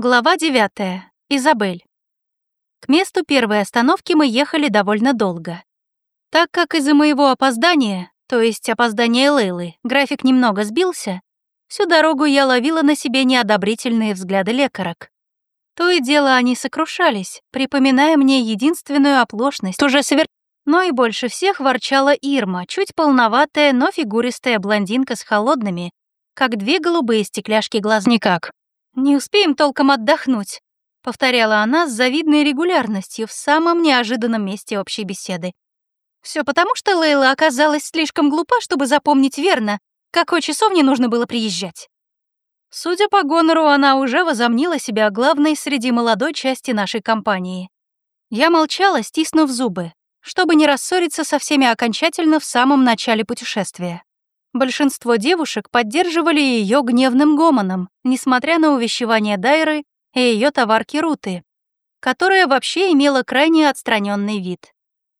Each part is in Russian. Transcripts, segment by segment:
Глава 9. Изабель. К месту первой остановки мы ехали довольно долго. Так как из-за моего опоздания, то есть опоздания Лейлы, график немного сбился, всю дорогу я ловила на себе неодобрительные взгляды лекарок. То и дело они сокрушались, припоминая мне единственную оплошность, уже совер... Но и больше всех ворчала Ирма, чуть полноватая, но фигуристая блондинка с холодными, как две голубые стекляшки глаз никак. «Не успеем толком отдохнуть», — повторяла она с завидной регулярностью в самом неожиданном месте общей беседы. Все потому, что Лейла оказалась слишком глупа, чтобы запомнить верно, какой часовне нужно было приезжать. Судя по гонору, она уже возомнила себя главной среди молодой части нашей компании. Я молчала, стиснув зубы, чтобы не рассориться со всеми окончательно в самом начале путешествия. Большинство девушек поддерживали ее гневным гомоном, несмотря на увещевание Дайры и ее товарки Руты, которая вообще имела крайне отстраненный вид.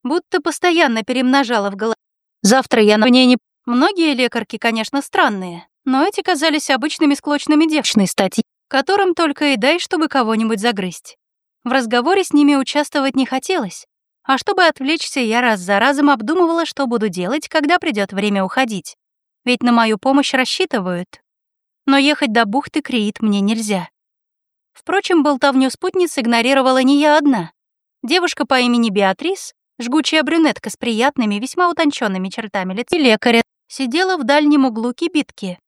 Будто постоянно перемножала в голове. Завтра я на ней не... Многие лекарки, конечно, странные, но эти казались обычными склочными девчной статьи, которым только и дай, чтобы кого-нибудь загрызть. В разговоре с ними участвовать не хотелось, а чтобы отвлечься, я раз за разом обдумывала, что буду делать, когда придет время уходить ведь на мою помощь рассчитывают. Но ехать до бухты Криит мне нельзя. Впрочем, болтовню спутниц игнорировала не я одна. Девушка по имени Беатрис, жгучая брюнетка с приятными, весьма утонченными чертами лица лекаря, сидела в дальнем углу кибитки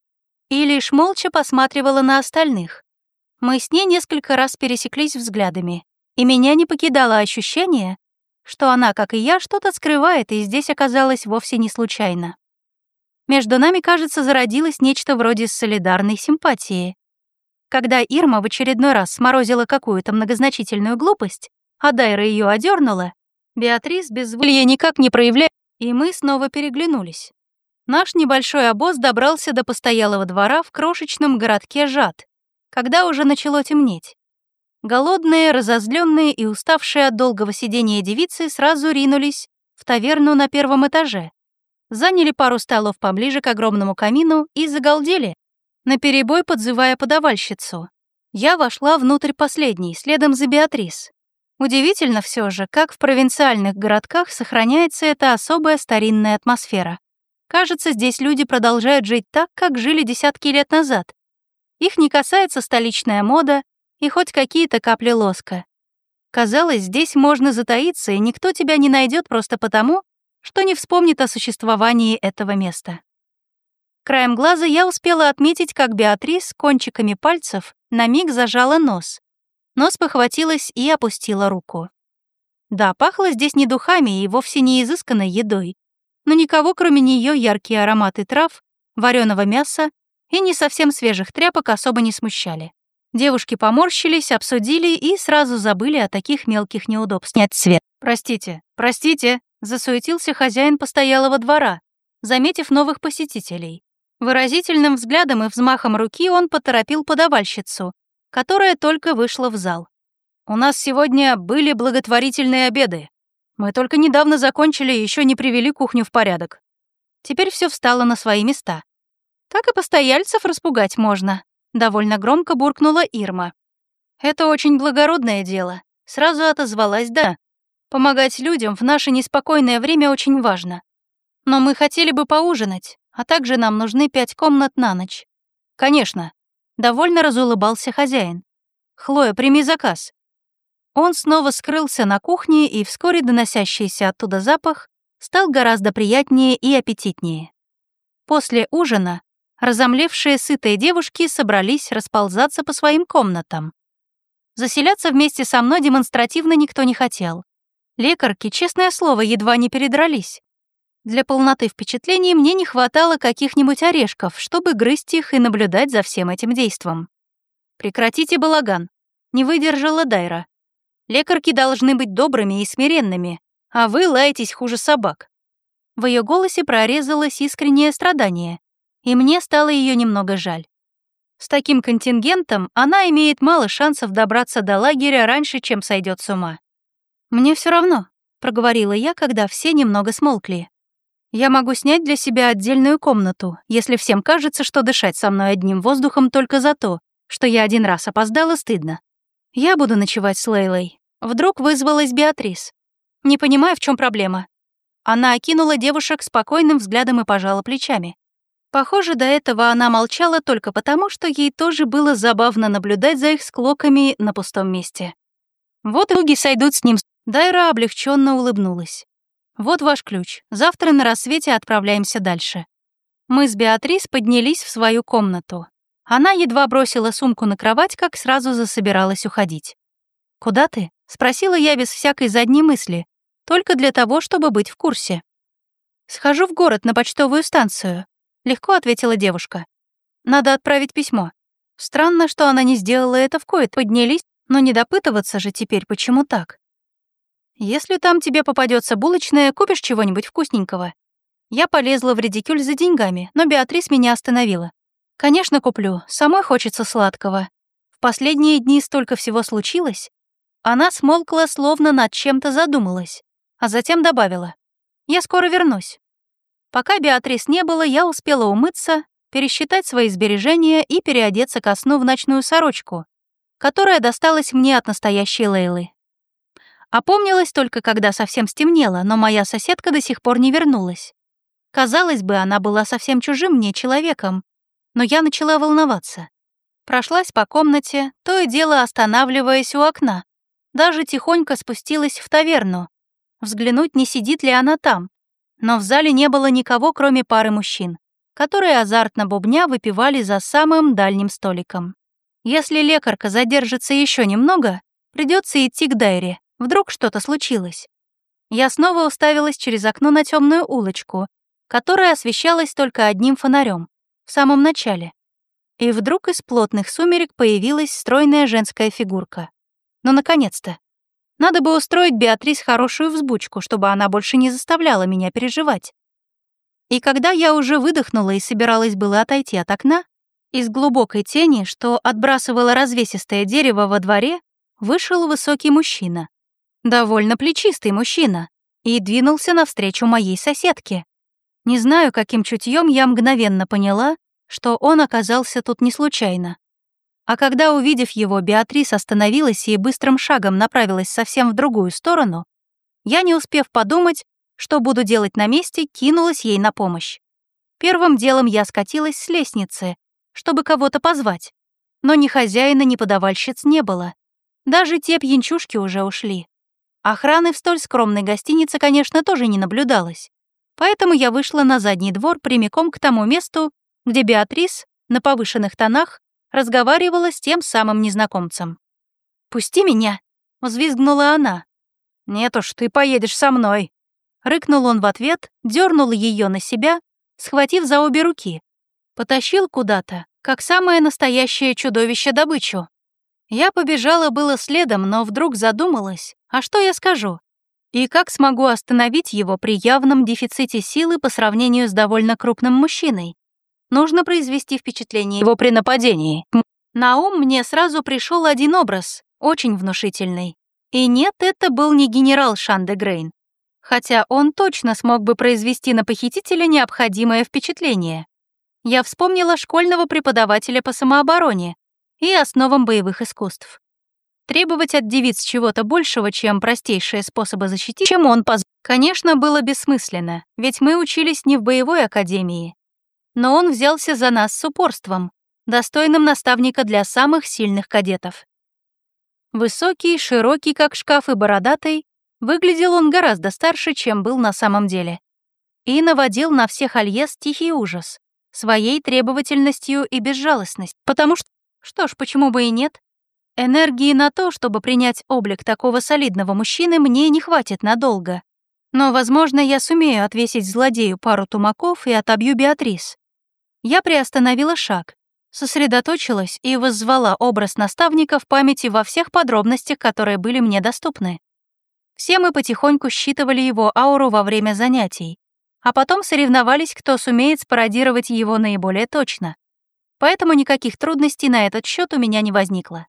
и лишь молча посматривала на остальных. Мы с ней несколько раз пересеклись взглядами, и меня не покидало ощущение, что она, как и я, что-то скрывает и здесь оказалась вовсе не случайно. Между нами, кажется, зародилось нечто вроде солидарной симпатии. Когда Ирма в очередной раз сморозила какую-то многозначительную глупость, а Дайра ее одернула, Беатрис безволья никак не проявляя, и мы снова переглянулись. Наш небольшой обоз добрался до постоялого двора в крошечном городке Жад, когда уже начало темнеть. Голодные, разозленные и уставшие от долгого сидения девицы сразу ринулись в таверну на первом этаже, заняли пару столов поближе к огромному камину и загалдели, наперебой подзывая подавальщицу. Я вошла внутрь последней, следом за Беатрис. Удивительно все же, как в провинциальных городках сохраняется эта особая старинная атмосфера. Кажется, здесь люди продолжают жить так, как жили десятки лет назад. Их не касается столичная мода и хоть какие-то капли лоска. Казалось, здесь можно затаиться, и никто тебя не найдет просто потому, что не вспомнит о существовании этого места. Краем глаза я успела отметить, как Беатрис кончиками пальцев на миг зажала нос, но спохватилась и опустила руку. Да, пахло здесь не духами и вовсе не изысканной едой, но никого, кроме нее, яркие ароматы трав, вареного мяса и не совсем свежих тряпок особо не смущали. Девушки поморщились, обсудили и сразу забыли о таких мелких неудобствах. Снять свет. «Простите, простите», Засуетился хозяин постоялого двора, заметив новых посетителей. Выразительным взглядом и взмахом руки он поторопил подавальщицу, которая только вышла в зал. «У нас сегодня были благотворительные обеды. Мы только недавно закончили и еще не привели кухню в порядок. Теперь все встало на свои места. Так и постояльцев распугать можно», — довольно громко буркнула Ирма. «Это очень благородное дело», — сразу отозвалась «да». Помогать людям в наше неспокойное время очень важно. Но мы хотели бы поужинать, а также нам нужны пять комнат на ночь. Конечно. Довольно разулыбался хозяин. Хлоя, прими заказ. Он снова скрылся на кухне, и вскоре доносящийся оттуда запах стал гораздо приятнее и аппетитнее. После ужина разомлевшие сытые девушки собрались расползаться по своим комнатам. Заселяться вместе со мной демонстративно никто не хотел. Лекарки, честное слово, едва не передрались. Для полноты впечатлений мне не хватало каких-нибудь орешков, чтобы грызть их и наблюдать за всем этим действом. «Прекратите балаган», — не выдержала Дайра. «Лекарки должны быть добрыми и смиренными, а вы лаетесь хуже собак». В ее голосе прорезалось искреннее страдание, и мне стало ее немного жаль. С таким контингентом она имеет мало шансов добраться до лагеря раньше, чем сойдет с ума. «Мне все равно», — проговорила я, когда все немного смолкли. «Я могу снять для себя отдельную комнату, если всем кажется, что дышать со мной одним воздухом только за то, Что я один раз опоздала, стыдно. Я буду ночевать с Лейлой. Вдруг вызвалась Беатрис. Не понимаю, в чем проблема. Она окинула девушек спокойным взглядом и пожала плечами. Похоже, до этого она молчала только потому, что ей тоже было забавно наблюдать за их склоками на пустом месте. Вот и луги сойдут с ним. Дайра облегченно улыбнулась. Вот ваш ключ. Завтра на рассвете отправляемся дальше. Мы с Беатрис поднялись в свою комнату. Она едва бросила сумку на кровать, как сразу засобиралась уходить. «Куда ты?» — спросила я без всякой задней мысли, только для того, чтобы быть в курсе. «Схожу в город на почтовую станцию», — легко ответила девушка. «Надо отправить письмо. Странно, что она не сделала это в коет. Поднялись, но не допытываться же теперь, почему так. Если там тебе попадется булочная, купишь чего-нибудь вкусненького. Я полезла в редикюль за деньгами, но Беатрис меня остановила. Конечно, куплю, самой хочется сладкого. В последние дни столько всего случилось. Она смолкла, словно над чем-то задумалась, а затем добавила. «Я скоро вернусь». Пока Беатрис не было, я успела умыться, пересчитать свои сбережения и переодеться ко сну в ночную сорочку, которая досталась мне от настоящей Лейлы. Опомнилась только, когда совсем стемнело, но моя соседка до сих пор не вернулась. Казалось бы, она была совсем чужим мне человеком, но я начала волноваться. Прошлась по комнате, то и дело останавливаясь у окна. Даже тихонько спустилась в таверну. Взглянуть, не сидит ли она там. Но в зале не было никого, кроме пары мужчин, которые азартно бубня выпивали за самым дальним столиком. Если лекарка задержится еще немного, придется идти к Дайре, вдруг что-то случилось. Я снова уставилась через окно на темную улочку, которая освещалась только одним фонарем в самом начале. И вдруг из плотных сумерек появилась стройная женская фигурка. Ну, наконец-то. Надо бы устроить Беатрис хорошую взбучку, чтобы она больше не заставляла меня переживать. И когда я уже выдохнула и собиралась было отойти от окна, из глубокой тени, что отбрасывало развесистое дерево во дворе, вышел высокий мужчина. Довольно плечистый мужчина. И двинулся навстречу моей соседке. Не знаю, каким чутьем я мгновенно поняла, что он оказался тут не случайно. А когда, увидев его, Беатрис остановилась и быстрым шагом направилась совсем в другую сторону, я, не успев подумать, что буду делать на месте, кинулась ей на помощь. Первым делом я скатилась с лестницы, чтобы кого-то позвать, но ни хозяина, ни подавальщиц не было. Даже те пьянчушки уже ушли. Охраны в столь скромной гостинице, конечно, тоже не наблюдалось. Поэтому я вышла на задний двор прямиком к тому месту, где Беатрис на повышенных тонах разговаривала с тем самым незнакомцем. «Пусти меня!» — взвизгнула она. «Нет уж, ты поедешь со мной!» Рыкнул он в ответ, дернул ее на себя, схватив за обе руки. Потащил куда-то, как самое настоящее чудовище добычу. Я побежала было следом, но вдруг задумалась, а что я скажу? И как смогу остановить его при явном дефиците силы по сравнению с довольно крупным мужчиной? Нужно произвести впечатление его при нападении. На ум мне сразу пришел один образ, очень внушительный. И нет, это был не генерал Шандегрейн. Хотя он точно смог бы произвести на похитителя необходимое впечатление. Я вспомнила школьного преподавателя по самообороне и основам боевых искусств. Требовать от девиц чего-то большего, чем простейшие способы защитить, чем он поз... Конечно, было бессмысленно, ведь мы учились не в боевой академии. Но он взялся за нас с упорством, достойным наставника для самых сильных кадетов. Высокий, широкий, как шкаф и бородатый, выглядел он гораздо старше, чем был на самом деле. И наводил на всех Альес тихий ужас, своей требовательностью и безжалостностью, потому что, что ж, почему бы и нет, Энергии на то, чтобы принять облик такого солидного мужчины, мне не хватит надолго. Но, возможно, я сумею отвесить злодею пару тумаков и отобью Беатрис. Я приостановила шаг, сосредоточилась и воззвала образ наставника в памяти во всех подробностях, которые были мне доступны. Все мы потихоньку считывали его ауру во время занятий, а потом соревновались, кто сумеет спародировать его наиболее точно. Поэтому никаких трудностей на этот счет у меня не возникло.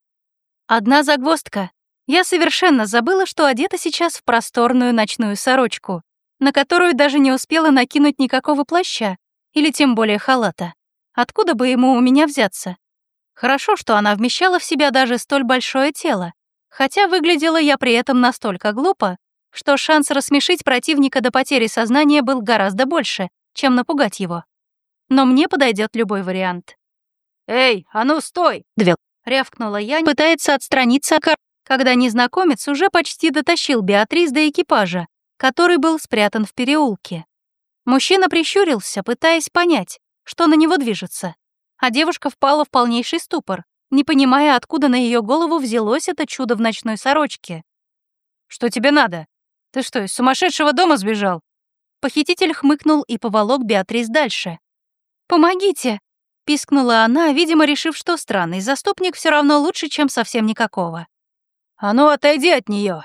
Одна загвоздка. Я совершенно забыла, что одета сейчас в просторную ночную сорочку, на которую даже не успела накинуть никакого плаща или тем более халата. Откуда бы ему у меня взяться? Хорошо, что она вмещала в себя даже столь большое тело, хотя выглядела я при этом настолько глупо, что шанс рассмешить противника до потери сознания был гораздо больше, чем напугать его. Но мне подойдет любой вариант. «Эй, а ну стой!» — две. Рявкнула я, пытается отстраниться, когда незнакомец уже почти дотащил Беатрис до экипажа, который был спрятан в переулке. Мужчина прищурился, пытаясь понять, что на него движется, а девушка впала в полнейший ступор, не понимая, откуда на ее голову взялось это чудо в ночной сорочке. «Что тебе надо? Ты что, из сумасшедшего дома сбежал?» Похититель хмыкнул и поволок Беатрис дальше. «Помогите!» — пискнула она, видимо, решив, что странный заступник все равно лучше, чем совсем никакого. «А ну, отойди от нее!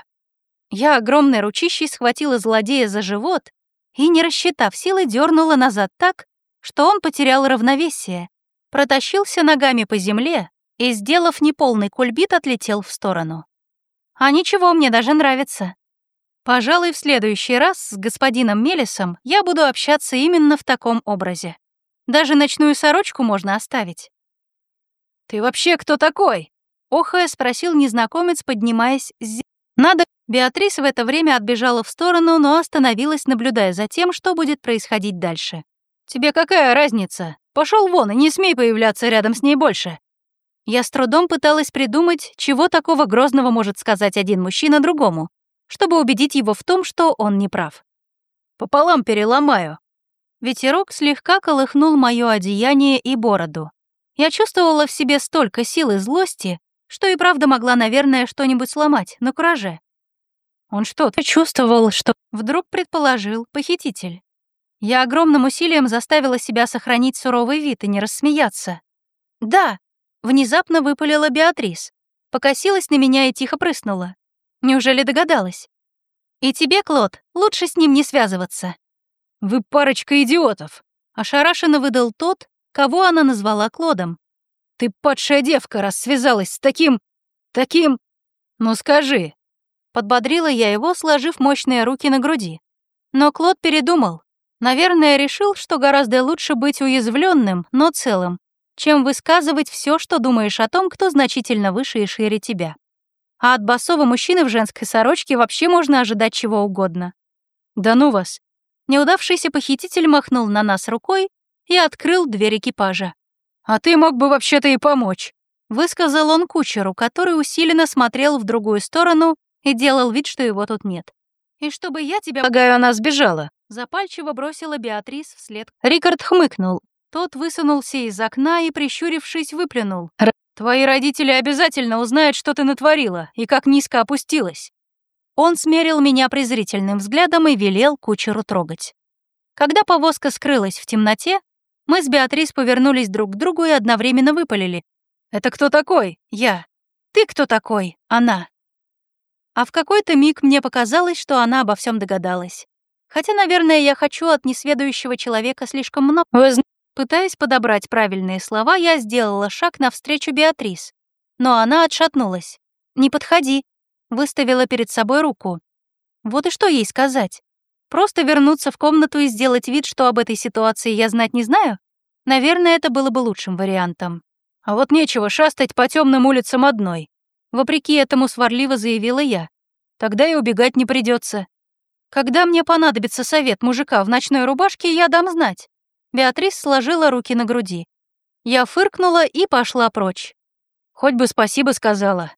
Я огромной ручищей схватила злодея за живот и, не рассчитав силы, дернула назад так, что он потерял равновесие, протащился ногами по земле и, сделав неполный кульбит, отлетел в сторону. А ничего, мне даже нравится. Пожалуй, в следующий раз с господином Мелисом я буду общаться именно в таком образе. Даже ночную сорочку можно оставить. «Ты вообще кто такой?» — охая спросил незнакомец, поднимаясь с «Надо...» Беатрис в это время отбежала в сторону, но остановилась, наблюдая за тем, что будет происходить дальше. «Тебе какая разница? Пошел вон и не смей появляться рядом с ней больше». Я с трудом пыталась придумать, чего такого грозного может сказать один мужчина другому, чтобы убедить его в том, что он не прав. «Пополам переломаю». Ветерок слегка колыхнул моё одеяние и бороду. Я чувствовала в себе столько сил и злости, что и правда могла, наверное, что-нибудь сломать на кураже. Он что-то чувствовал, что вдруг предположил похититель. Я огромным усилием заставила себя сохранить суровый вид и не рассмеяться. «Да», — внезапно выпалила Беатрис, покосилась на меня и тихо прыснула. Неужели догадалась? «И тебе, Клод, лучше с ним не связываться». «Вы парочка идиотов», — ошарашенно выдал тот, кого она назвала Клодом. Ты падшая девка, раз связалась с таким... таким... Ну скажи. Подбодрила я его, сложив мощные руки на груди. Но Клод передумал. Наверное, решил, что гораздо лучше быть уязвленным, но целым, чем высказывать все, что думаешь о том, кто значительно выше и шире тебя. А от басового мужчины в женской сорочке вообще можно ожидать чего угодно. Да ну вас. Неудавшийся похититель махнул на нас рукой и открыл дверь экипажа. «А ты мог бы вообще-то и помочь», — высказал он кучеру, который усиленно смотрел в другую сторону и делал вид, что его тут нет. «И чтобы я тебя...» «Полагаю, она сбежала», — запальчиво бросила Беатрис вслед. Рикард хмыкнул. Тот высунулся из окна и, прищурившись, выплюнул. «Твои родители обязательно узнают, что ты натворила и как низко опустилась». Он смерил меня презрительным взглядом и велел кучеру трогать. Когда повозка скрылась в темноте, мы с Беатрис повернулись друг к другу и одновременно выпалили. «Это кто такой?» «Я». «Ты кто такой?» «Она». А в какой-то миг мне показалось, что она обо всем догадалась. Хотя, наверное, я хочу от несведущего человека слишком много. Пытаясь подобрать правильные слова, я сделала шаг навстречу Беатрис. Но она отшатнулась. «Не подходи», — выставила перед собой руку. Вот и что ей сказать? Просто вернуться в комнату и сделать вид, что об этой ситуации я знать не знаю? Наверное, это было бы лучшим вариантом. А вот нечего шастать по темным улицам одной. Вопреки этому сварливо заявила я. Тогда и убегать не придется. Когда мне понадобится совет мужика в ночной рубашке, я дам знать. Беатрис сложила руки на груди. Я фыркнула и пошла прочь. Хоть бы спасибо сказала.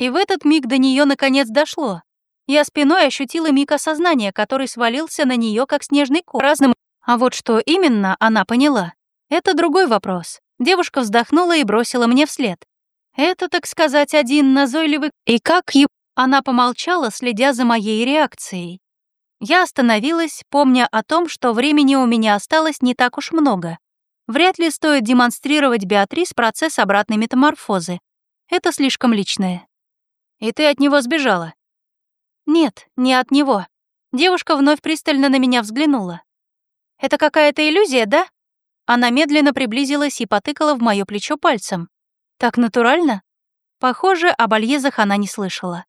И в этот миг до нее наконец дошло. Я спиной ощутила миг осознания, который свалился на нее как снежный ком. Разным... А вот что именно она поняла, это другой вопрос. Девушка вздохнула и бросила мне вслед. Это, так сказать, один назойливый... И как еб... Она помолчала, следя за моей реакцией. Я остановилась, помня о том, что времени у меня осталось не так уж много. Вряд ли стоит демонстрировать Беатрис процесс обратной метаморфозы. Это слишком личное. И ты от него сбежала? Нет, не от него. Девушка вновь пристально на меня взглянула. Это какая-то иллюзия, да? Она медленно приблизилась и потыкала в моё плечо пальцем. Так натурально? Похоже, об Альезах она не слышала.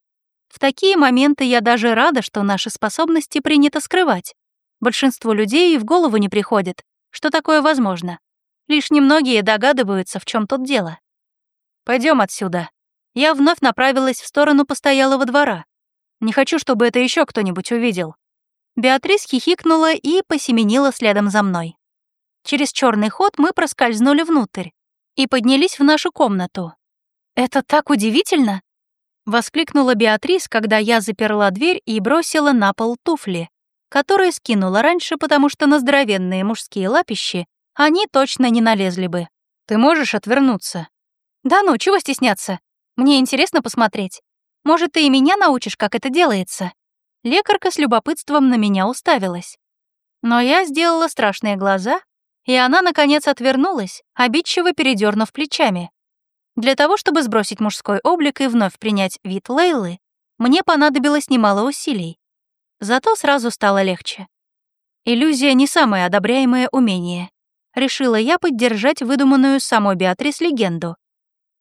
В такие моменты я даже рада, что наши способности принято скрывать. Большинству людей и в голову не приходит, что такое возможно. Лишь немногие догадываются, в чем тут дело. Пойдем отсюда». Я вновь направилась в сторону постоялого двора. Не хочу, чтобы это еще кто-нибудь увидел. Беатрис хихикнула и посеменила следом за мной. Через черный ход мы проскользнули внутрь и поднялись в нашу комнату. «Это так удивительно!» — воскликнула Беатрис, когда я заперла дверь и бросила на пол туфли, которые скинула раньше, потому что на здоровенные мужские лапищи они точно не налезли бы. «Ты можешь отвернуться?» «Да ну, чего стесняться? Мне интересно посмотреть. Может, ты и меня научишь, как это делается?» Лекарка с любопытством на меня уставилась. Но я сделала страшные глаза, и она, наконец, отвернулась, обидчиво передернув плечами. Для того, чтобы сбросить мужской облик и вновь принять вид Лейлы, мне понадобилось немало усилий. Зато сразу стало легче. Иллюзия — не самое одобряемое умение. Решила я поддержать выдуманную самой Беатрис легенду.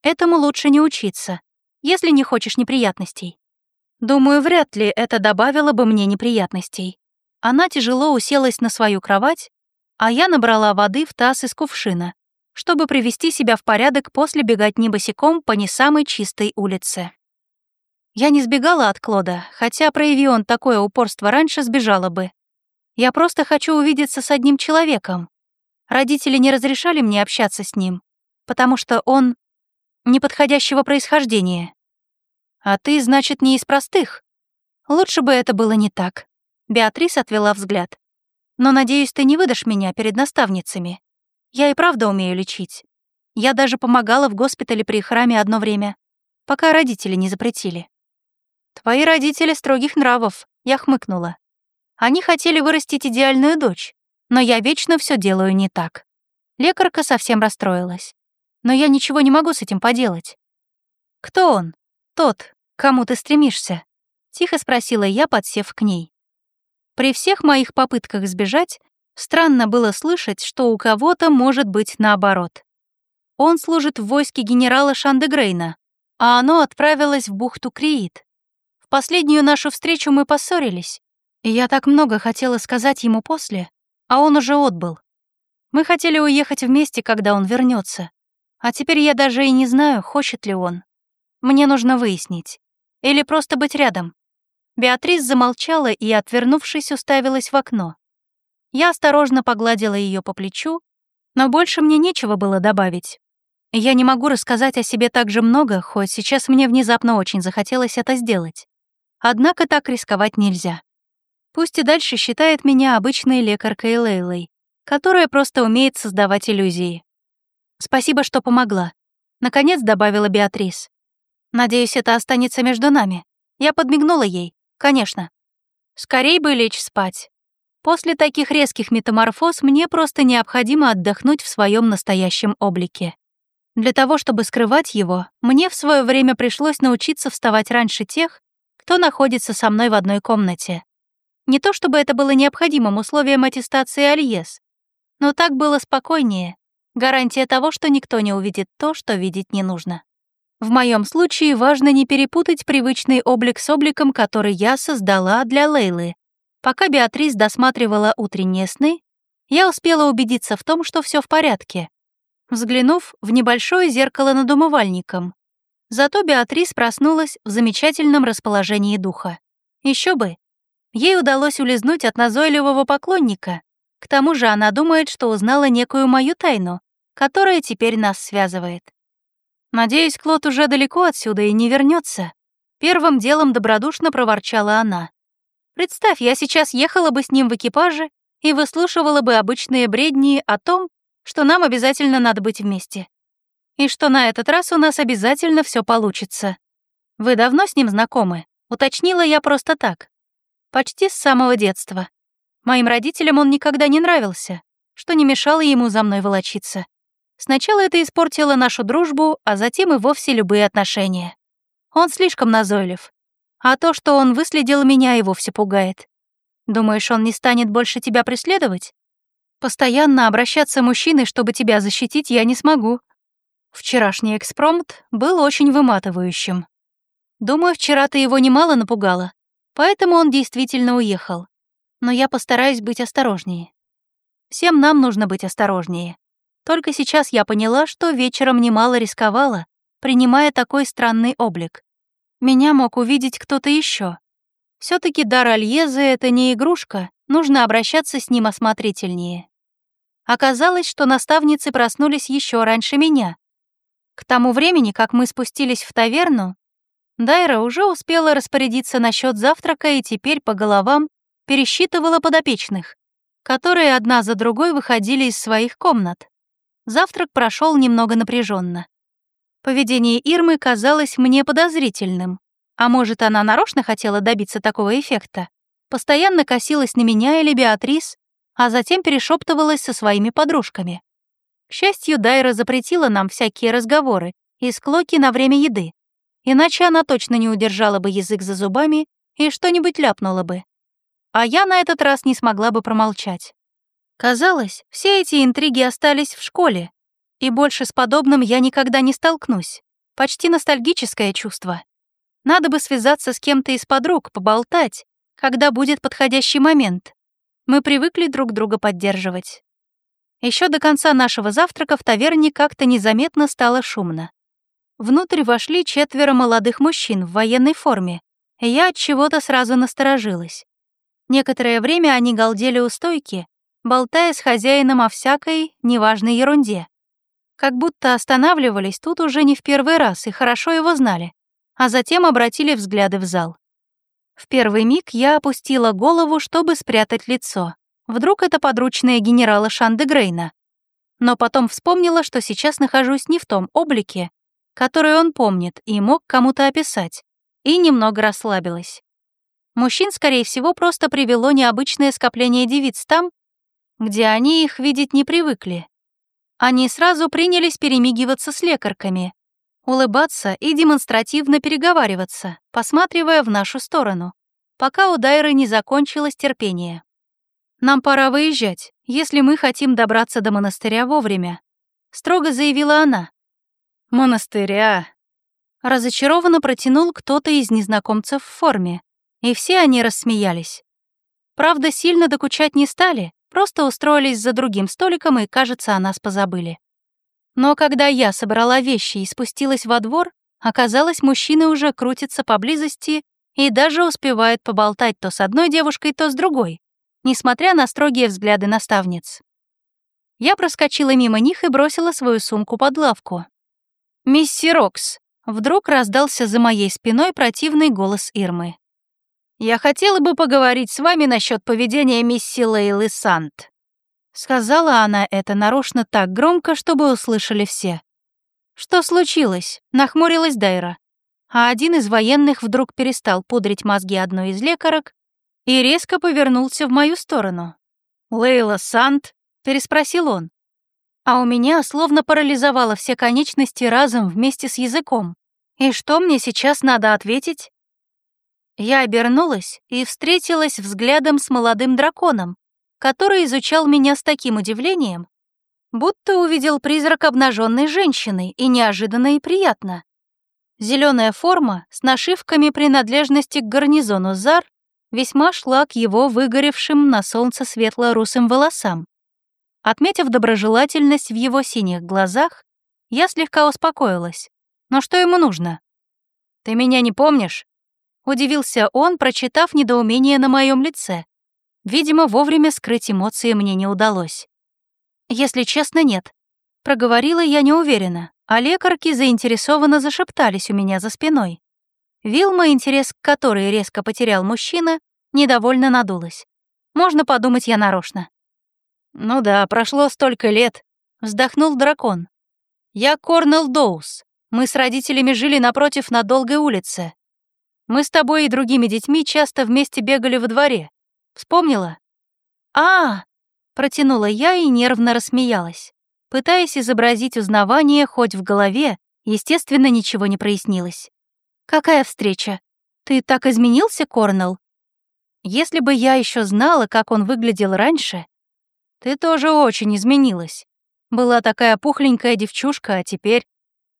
Этому лучше не учиться, если не хочешь неприятностей. Думаю, вряд ли это добавило бы мне неприятностей. Она тяжело уселась на свою кровать, а я набрала воды в таз из кувшина, чтобы привести себя в порядок после беготни босиком по не самой чистой улице. Я не сбегала от Клода, хотя, прояви он такое упорство раньше, сбежала бы. Я просто хочу увидеться с одним человеком. Родители не разрешали мне общаться с ним, потому что он неподходящего происхождения. А ты, значит, не из простых? Лучше бы это было не так. Беатрис отвела взгляд. Но, надеюсь, ты не выдашь меня перед наставницами. Я и правда умею лечить. Я даже помогала в госпитале при храме одно время, пока родители не запретили. Твои родители строгих нравов, я хмыкнула. Они хотели вырастить идеальную дочь, но я вечно все делаю не так. Лекарка совсем расстроилась. Но я ничего не могу с этим поделать. Кто он? тот, к кому ты стремишься?» — тихо спросила я, подсев к ней. При всех моих попытках сбежать, странно было слышать, что у кого-то может быть наоборот. Он служит в войске генерала Шандегрейна, а оно отправилось в бухту Криит. В последнюю нашу встречу мы поссорились, и я так много хотела сказать ему после, а он уже отбыл. Мы хотели уехать вместе, когда он вернется, а теперь я даже и не знаю, хочет ли он. Мне нужно выяснить. Или просто быть рядом. Беатрис замолчала и, отвернувшись, уставилась в окно. Я осторожно погладила ее по плечу, но больше мне нечего было добавить. Я не могу рассказать о себе так же много, хоть сейчас мне внезапно очень захотелось это сделать. Однако так рисковать нельзя. Пусть и дальше считает меня обычной лекаркой Лейлой, которая просто умеет создавать иллюзии. Спасибо, что помогла. Наконец добавила Беатрис. Надеюсь, это останется между нами. Я подмигнула ей. Конечно. Скорей бы лечь спать. После таких резких метаморфоз мне просто необходимо отдохнуть в своем настоящем облике. Для того, чтобы скрывать его, мне в свое время пришлось научиться вставать раньше тех, кто находится со мной в одной комнате. Не то чтобы это было необходимым условием аттестации Альес, но так было спокойнее, гарантия того, что никто не увидит то, что видеть не нужно. В моем случае важно не перепутать привычный облик с обликом, который я создала для Лейлы. Пока Беатрис досматривала утренние сны, я успела убедиться в том, что все в порядке, взглянув в небольшое зеркало над умывальником. Зато Беатрис проснулась в замечательном расположении духа. Еще бы. Ей удалось улизнуть от назойливого поклонника. К тому же она думает, что узнала некую мою тайну, которая теперь нас связывает. «Надеюсь, Клод уже далеко отсюда и не вернется. Первым делом добродушно проворчала она. «Представь, я сейчас ехала бы с ним в экипаже и выслушивала бы обычные бредни о том, что нам обязательно надо быть вместе. И что на этот раз у нас обязательно все получится. Вы давно с ним знакомы?» Уточнила я просто так. Почти с самого детства. Моим родителям он никогда не нравился, что не мешало ему за мной волочиться. Сначала это испортило нашу дружбу, а затем и вовсе любые отношения. Он слишком назойлив. А то, что он выследил меня, и вовсе пугает. Думаешь, он не станет больше тебя преследовать? Постоянно обращаться мужчиной, чтобы тебя защитить, я не смогу. Вчерашний экспромт был очень выматывающим. Думаю, вчера ты его немало напугала, поэтому он действительно уехал. Но я постараюсь быть осторожнее. Всем нам нужно быть осторожнее. Только сейчас я поняла, что вечером немало рисковала, принимая такой странный облик. Меня мог увидеть кто-то еще. все таки дар Альезы — это не игрушка, нужно обращаться с ним осмотрительнее. Оказалось, что наставницы проснулись еще раньше меня. К тому времени, как мы спустились в таверну, Дайра уже успела распорядиться насчет завтрака и теперь по головам пересчитывала подопечных, которые одна за другой выходили из своих комнат. Завтрак прошел немного напряженно. Поведение Ирмы казалось мне подозрительным. А может, она нарочно хотела добиться такого эффекта? Постоянно косилась на меня или Беатрис, а затем перешептывалась со своими подружками. К счастью, Дайра запретила нам всякие разговоры и склоки на время еды, иначе она точно не удержала бы язык за зубами и что-нибудь ляпнула бы. А я на этот раз не смогла бы промолчать. Казалось, все эти интриги остались в школе, и больше с подобным я никогда не столкнусь. Почти ностальгическое чувство. Надо бы связаться с кем-то из подруг, поболтать, когда будет подходящий момент. Мы привыкли друг друга поддерживать. Еще до конца нашего завтрака в таверне как-то незаметно стало шумно. Внутрь вошли четверо молодых мужчин в военной форме, и я от чего-то сразу насторожилась. Некоторое время они галдели у стойки, болтая с хозяином о всякой неважной ерунде. Как будто останавливались тут уже не в первый раз и хорошо его знали, а затем обратили взгляды в зал. В первый миг я опустила голову, чтобы спрятать лицо. Вдруг это подручная генерала Шандегрейна. Но потом вспомнила, что сейчас нахожусь не в том облике, который он помнит и мог кому-то описать, и немного расслабилась. Мужчин, скорее всего, просто привело необычное скопление девиц там, где они их видеть не привыкли. Они сразу принялись перемигиваться с лекарками, улыбаться и демонстративно переговариваться, посматривая в нашу сторону, пока у Дайры не закончилось терпение. «Нам пора выезжать, если мы хотим добраться до монастыря вовремя», — строго заявила она. «Монастыря», — разочарованно протянул кто-то из незнакомцев в форме, и все они рассмеялись. Правда, сильно докучать не стали, Просто устроились за другим столиком и, кажется, о нас позабыли. Но когда я собрала вещи и спустилась во двор, оказалось, мужчины уже крутятся поблизости и даже успевают поболтать то с одной девушкой, то с другой, несмотря на строгие взгляды наставниц. Я проскочила мимо них и бросила свою сумку под лавку. «Мисси Рокс!» — вдруг раздался за моей спиной противный голос Ирмы. Я хотела бы поговорить с вами насчет поведения мисси Лейлы Сант. Сказала она это нарочно так громко, чтобы услышали все. Что случилось? Нахмурилась Дайра. А один из военных вдруг перестал пудрить мозги одной из лекарок и резко повернулся в мою сторону. «Лейла Сант?» — переспросил он. А у меня словно парализовало все конечности разом вместе с языком. И что мне сейчас надо ответить? Я обернулась и встретилась взглядом с молодым драконом, который изучал меня с таким удивлением, будто увидел призрак обнаженной женщины, и неожиданно и приятно. Зеленая форма с нашивками принадлежности к гарнизону Зар весьма шла к его выгоревшим на солнце светло-русым волосам. Отметив доброжелательность в его синих глазах, я слегка успокоилась. Но что ему нужно? «Ты меня не помнишь?» Удивился он, прочитав недоумение на моем лице. Видимо, вовремя скрыть эмоции мне не удалось. Если честно, нет. Проговорила я неуверенно, а лекарки заинтересованно зашептались у меня за спиной. Вилма, интерес к которой резко потерял мужчина, недовольно надулась. Можно подумать, я нарочно. «Ну да, прошло столько лет», — вздохнул дракон. «Я Корнел Доус. Мы с родителями жили напротив на Долгой улице. Мы с тобой и другими детьми часто вместе бегали во дворе. Вспомнила? А, протянула я и нервно рассмеялась. Пытаясь изобразить узнавание хоть в голове, естественно, ничего не прояснилось. Какая встреча? Ты так изменился, Корнелл? Если бы я еще знала, как он выглядел раньше, ты тоже очень изменилась. Была такая пухленькая девчушка, а теперь...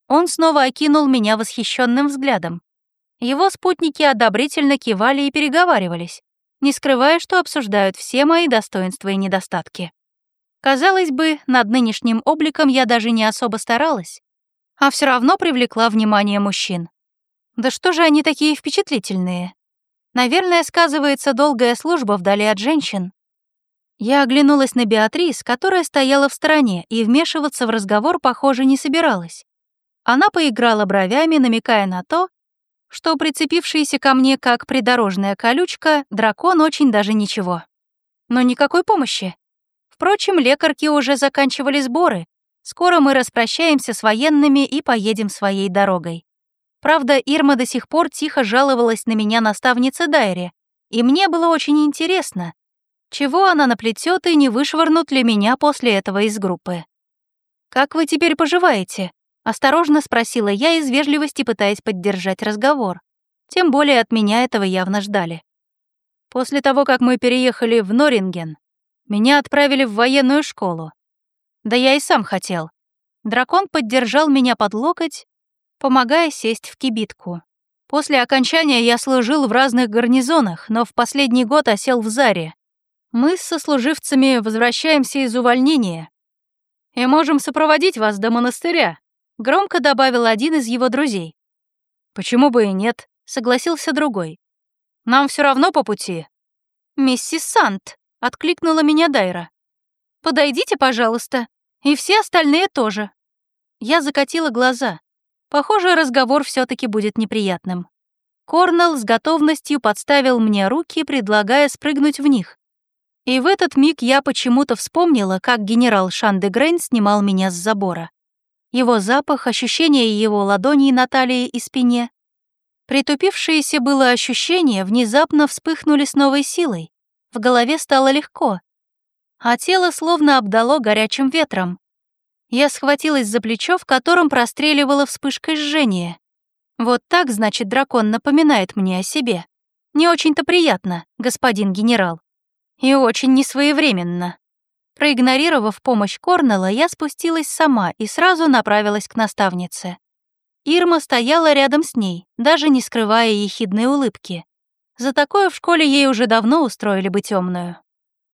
Он снова окинул меня восхищенным взглядом. Его спутники одобрительно кивали и переговаривались, не скрывая, что обсуждают все мои достоинства и недостатки. Казалось бы, над нынешним обликом я даже не особо старалась. а все равно привлекла внимание мужчин. Да что же они такие впечатлительные? Наверное, сказывается долгая служба вдали от женщин. Я оглянулась на Беатрис, которая стояла в стороне и вмешиваться в разговор, похоже, не собиралась. Она поиграла бровями, намекая на то, что прицепившийся ко мне как придорожная колючка, дракон очень даже ничего. Но никакой помощи. Впрочем, лекарки уже заканчивали сборы. Скоро мы распрощаемся с военными и поедем своей дорогой. Правда, Ирма до сих пор тихо жаловалась на меня наставница Дайре, и мне было очень интересно, чего она наплетет и не вышвырнут ли меня после этого из группы. «Как вы теперь поживаете?» — осторожно спросила я из вежливости, пытаясь поддержать разговор. Тем более от меня этого явно ждали. После того, как мы переехали в Норинген, меня отправили в военную школу. Да я и сам хотел. Дракон поддержал меня под локоть, помогая сесть в кибитку. После окончания я служил в разных гарнизонах, но в последний год осел в Заре. Мы с сослуживцами возвращаемся из увольнения и можем сопроводить вас до монастыря, громко добавил один из его друзей. Почему бы и нет, согласился другой. Нам все равно по пути. Миссис Сант, откликнула меня Дайра. Подойдите, пожалуйста, и все остальные тоже. Я закатила глаза. Похоже, разговор все таки будет неприятным. Корнелл с готовностью подставил мне руки, предлагая спрыгнуть в них. И в этот миг я почему-то вспомнила, как генерал Шандегрейн снимал меня с забора. Его запах, ощущение его ладоней на талии и спине. Притупившиеся было ощущения внезапно вспыхнули с новой силой. В голове стало легко, а тело словно обдало горячим ветром. Я схватилась за плечо, в котором простреливала вспышкой жжения. Вот так, значит, дракон напоминает мне о себе. Не очень-то приятно, господин генерал. И очень несвоевременно. Проигнорировав помощь Корнелла, я спустилась сама и сразу направилась к наставнице. Ирма стояла рядом с ней, даже не скрывая ехидной улыбки. За такое в школе ей уже давно устроили бы темную.